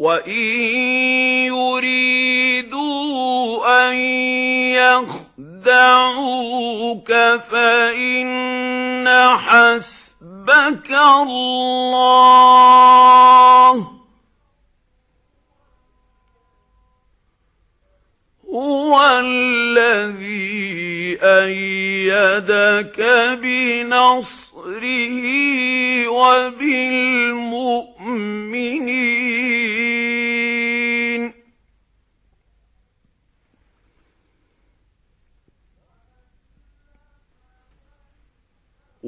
وَإِن يُرِيدُوا أَن يَخْدَعُوكَ فَإِنَّ حَسْبَكَ اللَّهُ هُوَ الَّذِي أَيَّدَكَ بِنَصْرِهِ وَبِالْمُؤْمِنِينَ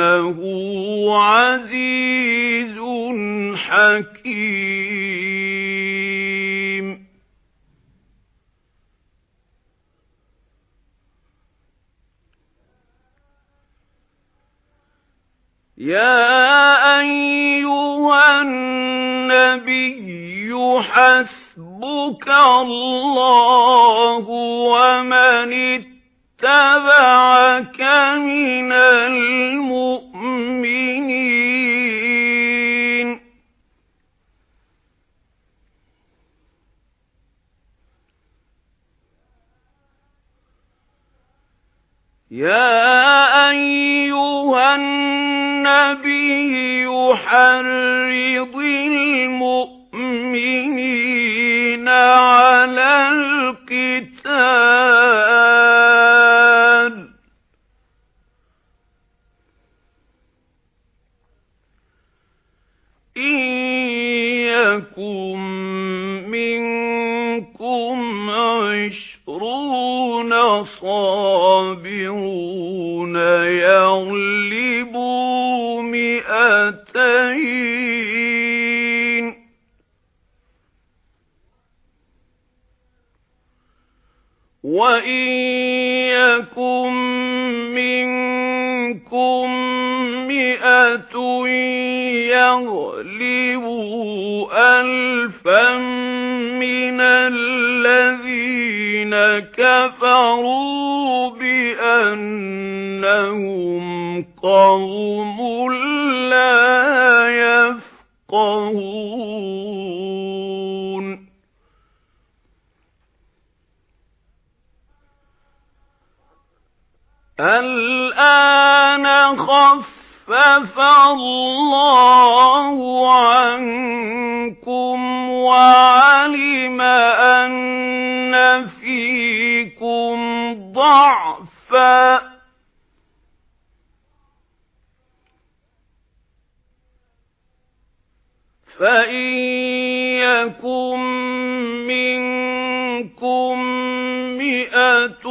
إِنَّهُ عَزِيزٌ حَكِيمٌ. يَا أَيُّهَا النَّبِيُّ حَسْبُكَ اللَّهُ يَا أَيُّهَا النَّبِيُّ حَرِّضِ الْمُؤْمِنِينَ عَلَى الْقِتَالِ. إِن يَكُن يَغْلِبُوا مِائَتَيْنِ وَإِن يَكُن الَّذِينَ كَفَرُوا بِأَنَّهُمْ قَوْمٌ لَّا يَفْقَهُونَ. الْآنَ خَفَّفَ اللَّهُ فَإِن يَكُن مِّنكُم مِّائَةٌ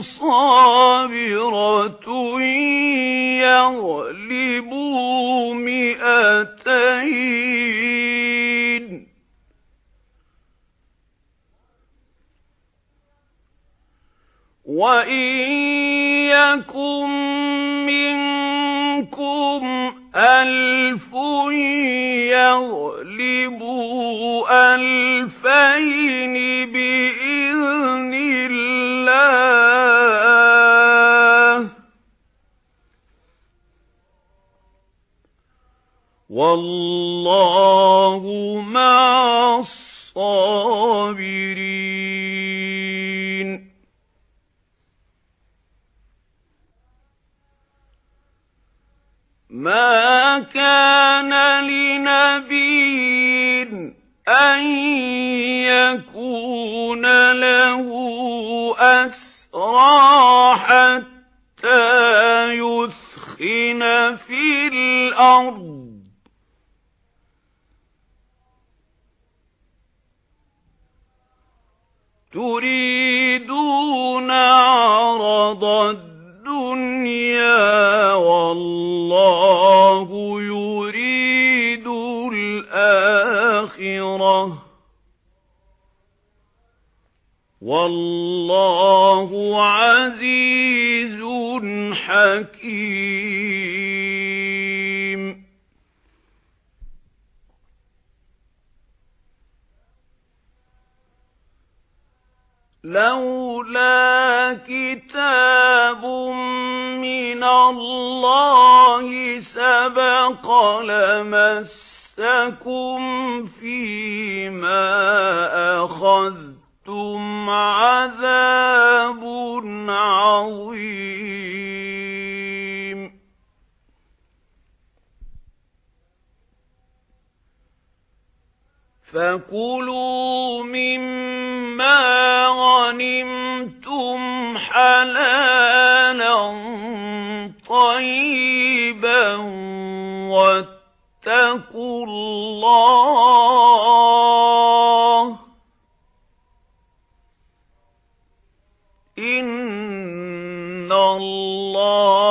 صَابِرَةٌ يَغْلِبُوا مِائَتَيْنِ وَإِن يَكُن مِّنكُمْ أَلْفٌ يَغْلِبُوا أَلْفَيْنِ بِإِذْنِ اللَّهِ. وَاللَّهُ مَعَ الصَّابِرِينَ. مَا كَانَ لِنَبِيٍّ لَهُ أَسْرَىٰ حَتَّىٰ يُثْخِنَ فِي الْأَرْضِ. تُرِيدُونَ عَرَضَ الدُّنْيَا وَاللَّهُ يُرِيدُ وَاللَّهُ عَزِيزٌ حَكِيمٌ. لَوْلَا كِتَابٌ مِنَ اللَّهِ سَبَقَ لَمَسَّكُمْ فِيمَا فَكُلُوا مِمَّا غَنِمْتُمْ حَلَالًا طَيِّبًا وَاتَّقُوا اللَّهَ إِنَّ اللَّهَ